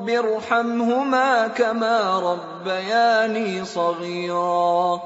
رب ارحمهما كما ربياني صغيرا